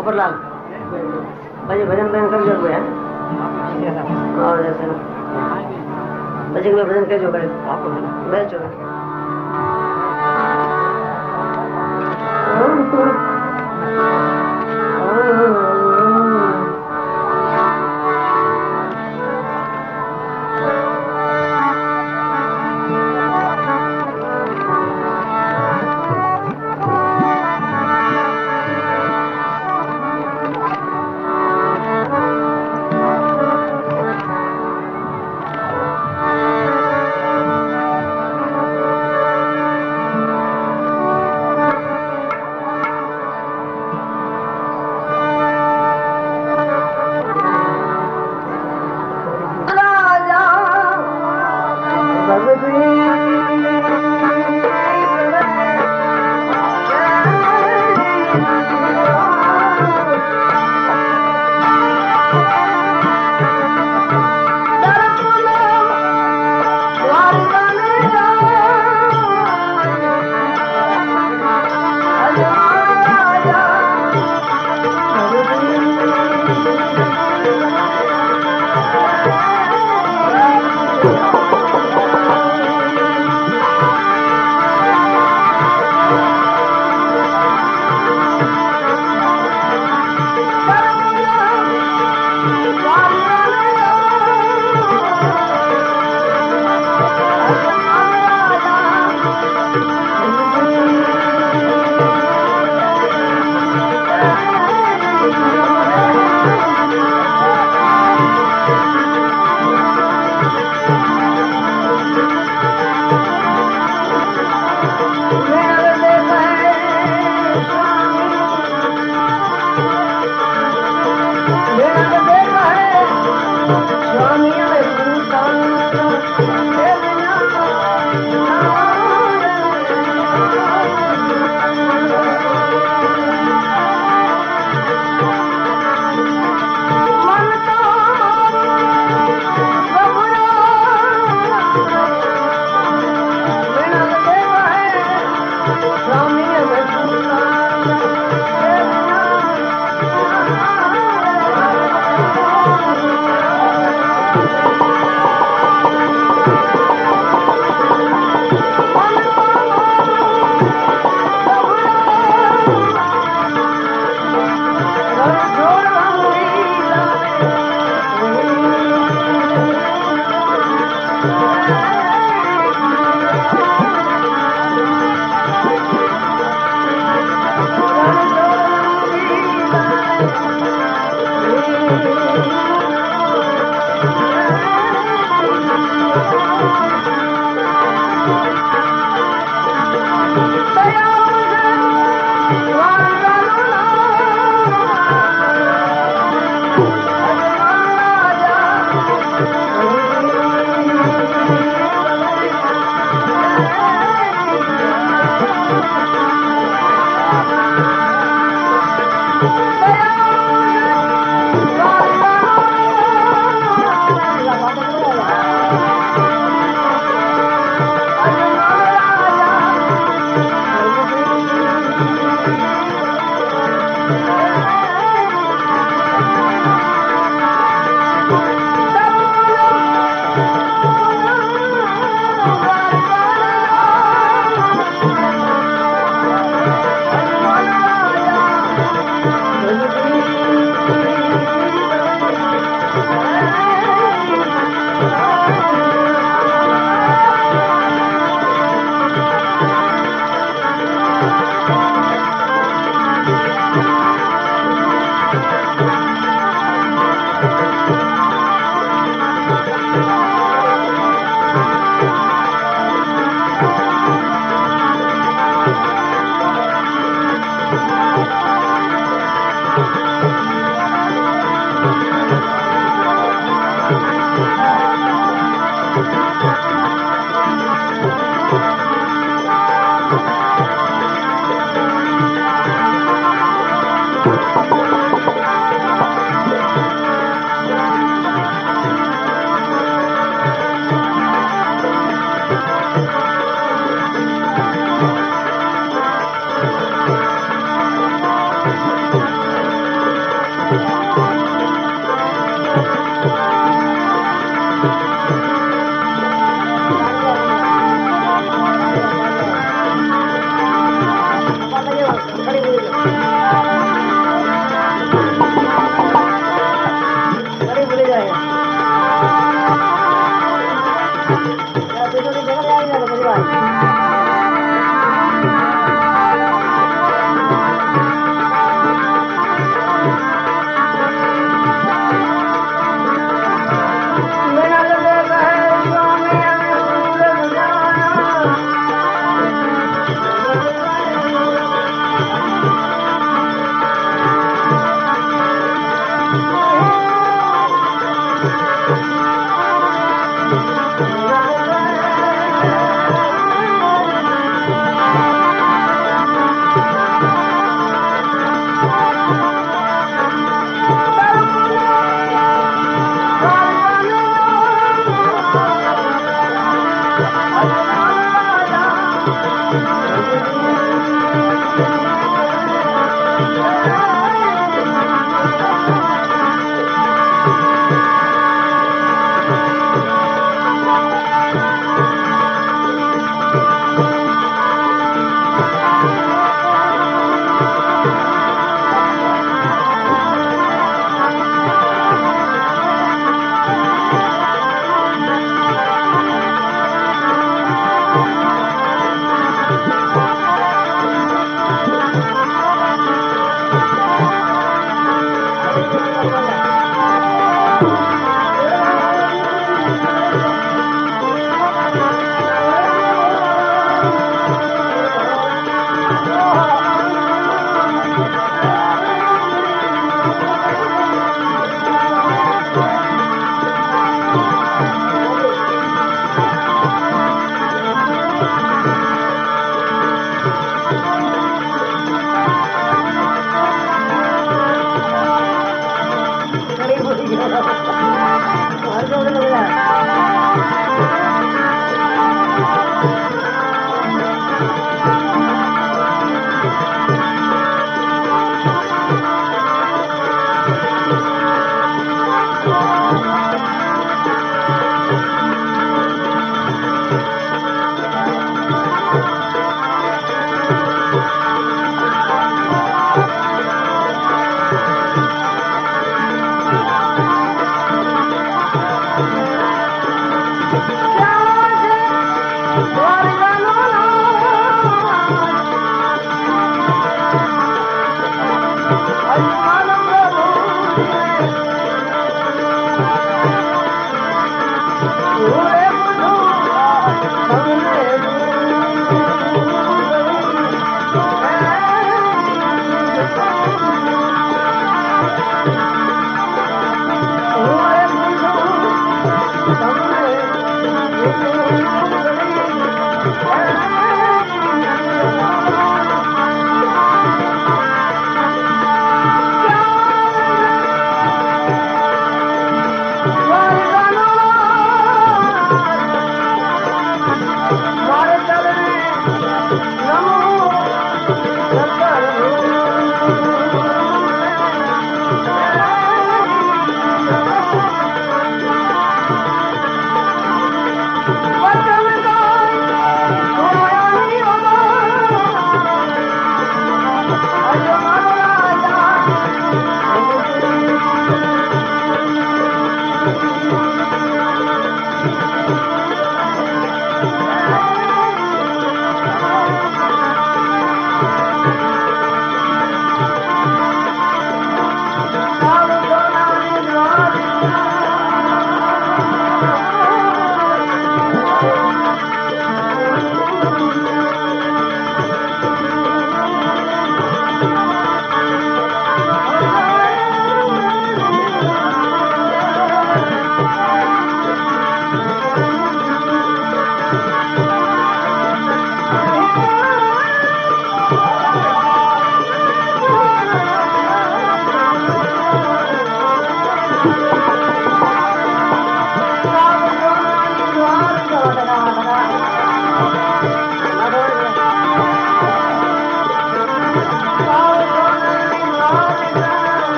خبرلال پنهنجي ڀڄن ڀڄن ڪمزور مين چلو.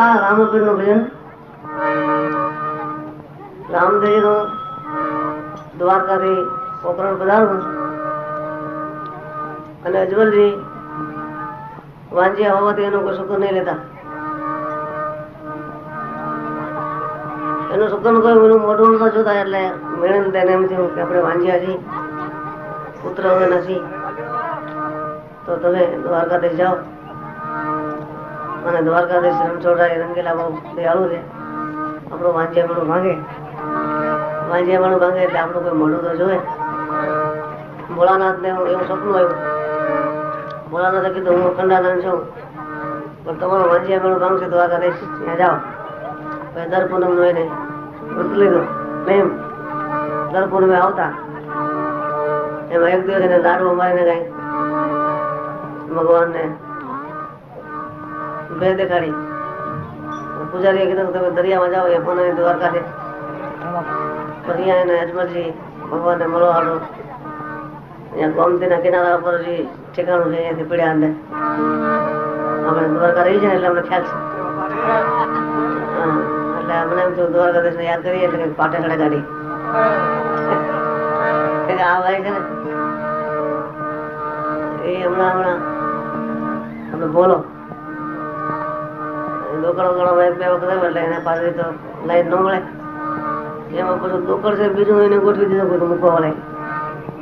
આ રામકૃષ્ણનું ભજન રામદેવ નો દ્વારકાથી પોકરણ પધારવું અને અજમલજી વાંજિયા હોવાથી એનું કોઈ સુખ નહીં લેતા. એનું સુખનું કોઈ એનું મોઢું નતા જોતા એટલે મેળન તેને એમ થયું કે આપણે વાંજિયા છીએ, પુત્ર હવે નથી તો તમે દ્વારકાધીશ જાઓ. અને દ્વારકાધીશ રણછોડરાય રંગેલા બહુ દયાળુ છે. આપણું વાંજિયા માણું ભાંગે. વાંજિયા માણું ભાંગે એટલે આપણું કોઈ મોઢું તો જોવે. ભોળાનાથ ને એવું સપનું આવ્યું. ભોળાનાથે કીધું, હું અખંડાનંદ છું. પણ તમારું વાંજિયા માણું ભાંગશે દ્વારકાધીશ, ત્યાં જાઓ. પછી દર પૂનમ નો એને વૃત લીધું. પ્રેમ દર પૂનમે આવતા. એમાં એક દિવસ એને લાડુ મારીને કઈ ભગવાનને બે દેખાડી. પૂજારીએ કીધું તમે દરિયામાં જાઓ, એ પણ દ્વારકા પણ અહીંયા એને અજમલજી ભગવાનને મળવા હાલો. અહીંયા ગોમતીના કિનારા ઉપર જે ઠેકાણું છે, અહીંયાથી પીડ્યા અંદર. આપણે દ્વારકા રહી જાય એટલે અમને ખ્યાલ છે. એટલે અમને એમ થયું, દ્વારકાધીશને યાદ કરીએ એટલે કંઈક પાટે ખડે કંઈક આ ભાઈ છે ને, એ હમણાં હમણાં તમે બોલો. દોકડો એક બે વખત એટલે એને પાછળ તો લાઈન ન મળે. એમાં પછી દોકડ છે, બીજું એને ગોઠવી દીધું બધું મૂકવા વાળા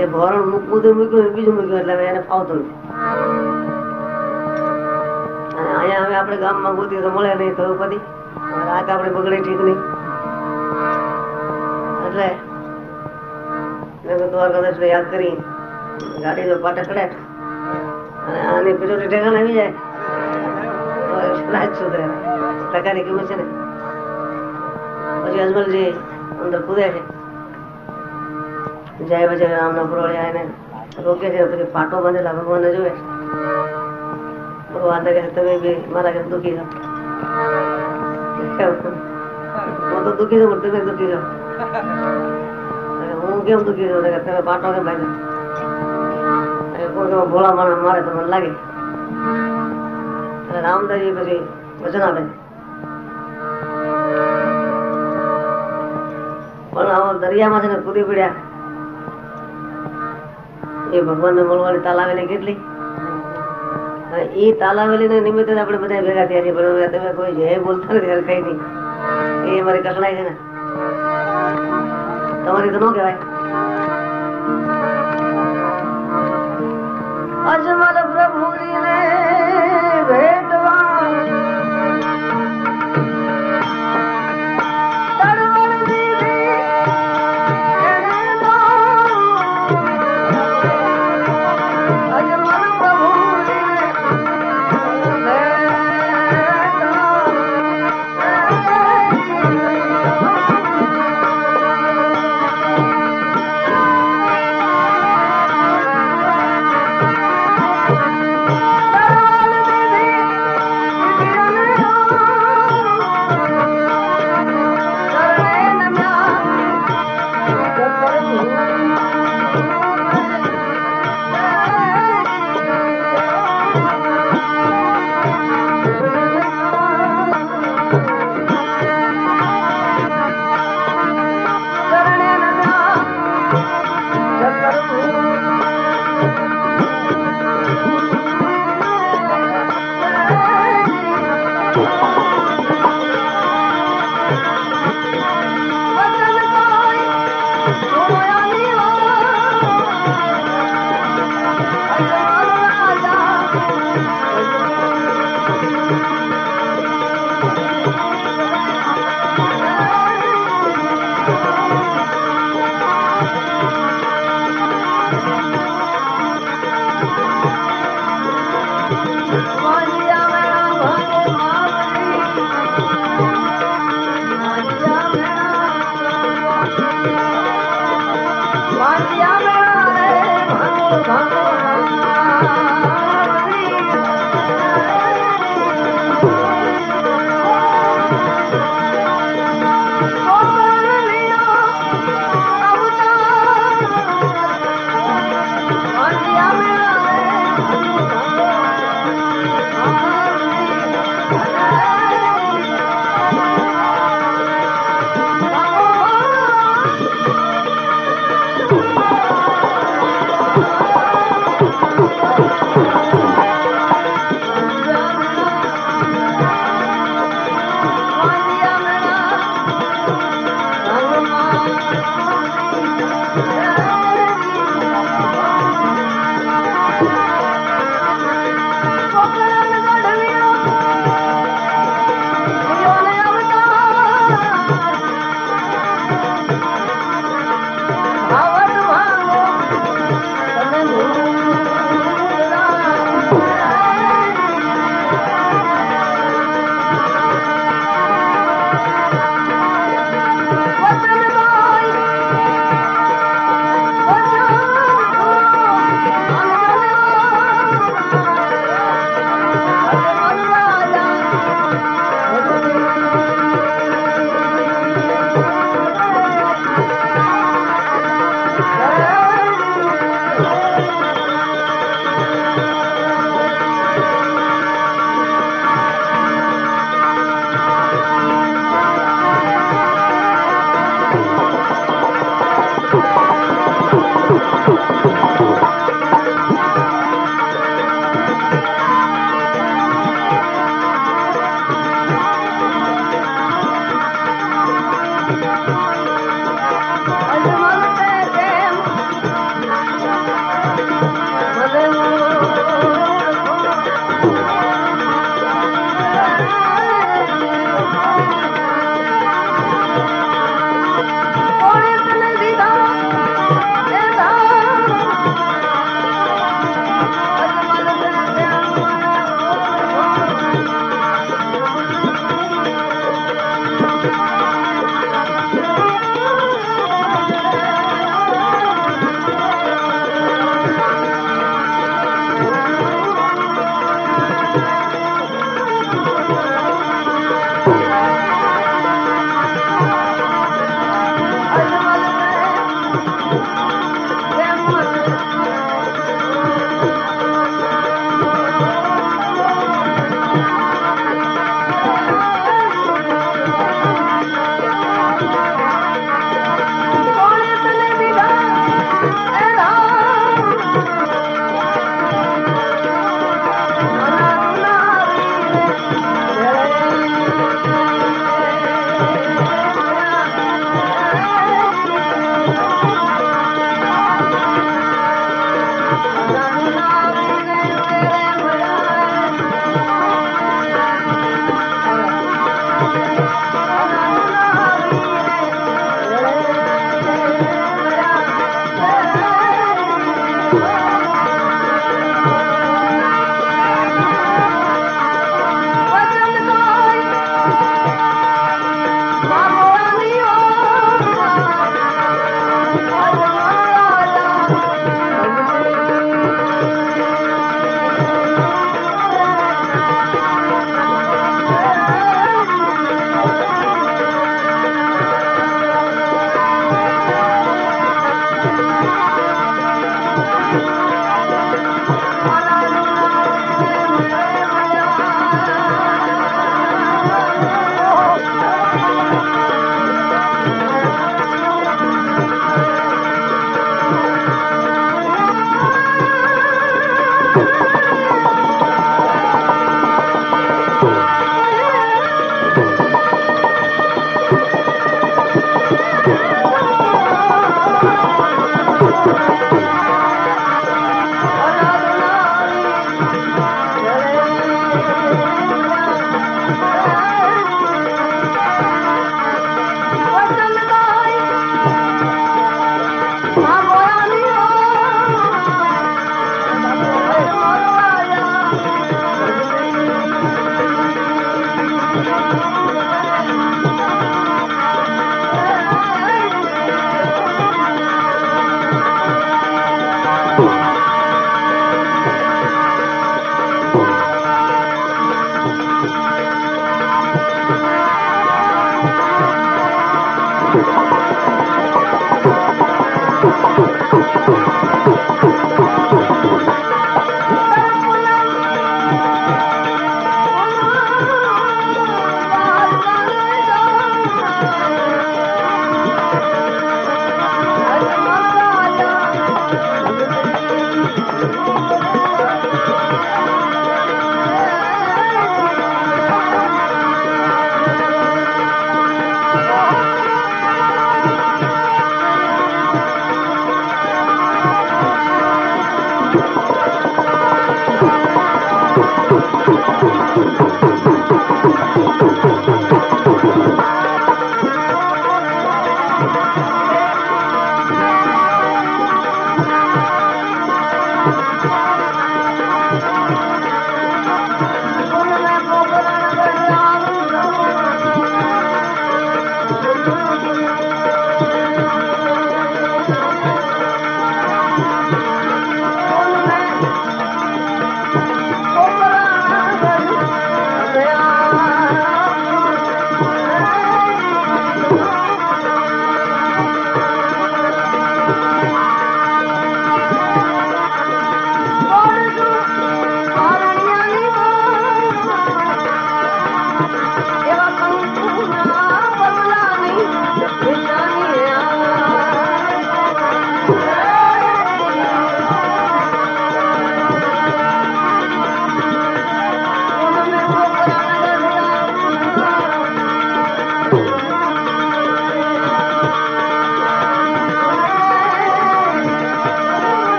એ ભરણ મૂકવું તો મૂક્યું બીજું મૂક્યું એટલે એને ફાવતું નથી. અને અહીંયા હવે આપણે ગામમાં ગોતી તો મળે નહીં તો પછી રાત આપણે બગડે ઠીક નહીં. એટલે મેં કીધું યાદ કરી. ગાડી તો પાટે ચડે અને આની પેલું ઠેકાણ આવી જાય. રાજ સુધરે. ટકાની કિંમત છે ને? પછી અજમલજી અંદર કૂદે છે. જય બજે રામના પુરોળિયા એને રોકે છે, પછી પાટો બાંધેલા, ભગવાનને જોવે. ભગવાન કે તમે બી મારા ઘરે દુઃખી છો. હું તો દુખી છું તમે દુખી છો. હું કેમ દુખી છું? તમે પાટો કેમ બાંધ્યો? કેવો ભોળા માણસ મારે તમને લાગે. અને પછી વચન આપે પણ આવો દરિયામાં છે ને કૂદી પડ્યા. એ ભગવાનને મળવાની તાલાવેલી કેટલી? એ તાલાવેલી નિમિત્તે આપણે બધા ભેગા થયા છીએ, પણ તમે કોઈ જય બોલતા નથી કઈ નહીં. એ મારી કકડાય છે ને. તમારી તો ન કહેવાય. Ajmal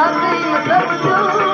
nothing but do.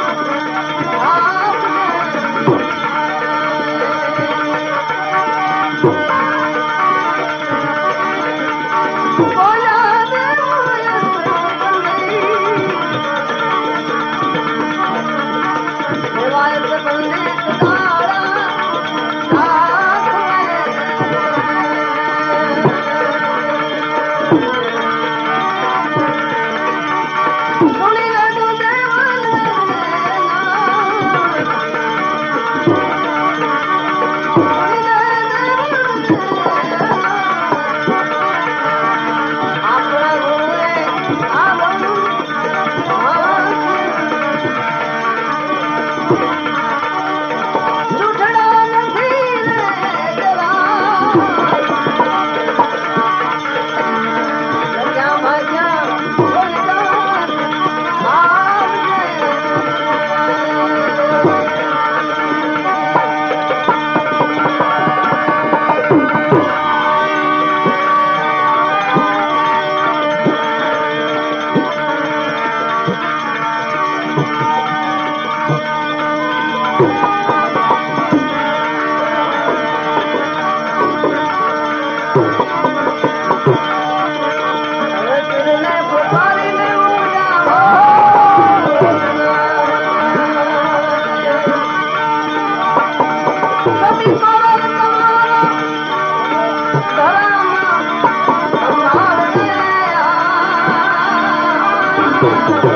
Thank you.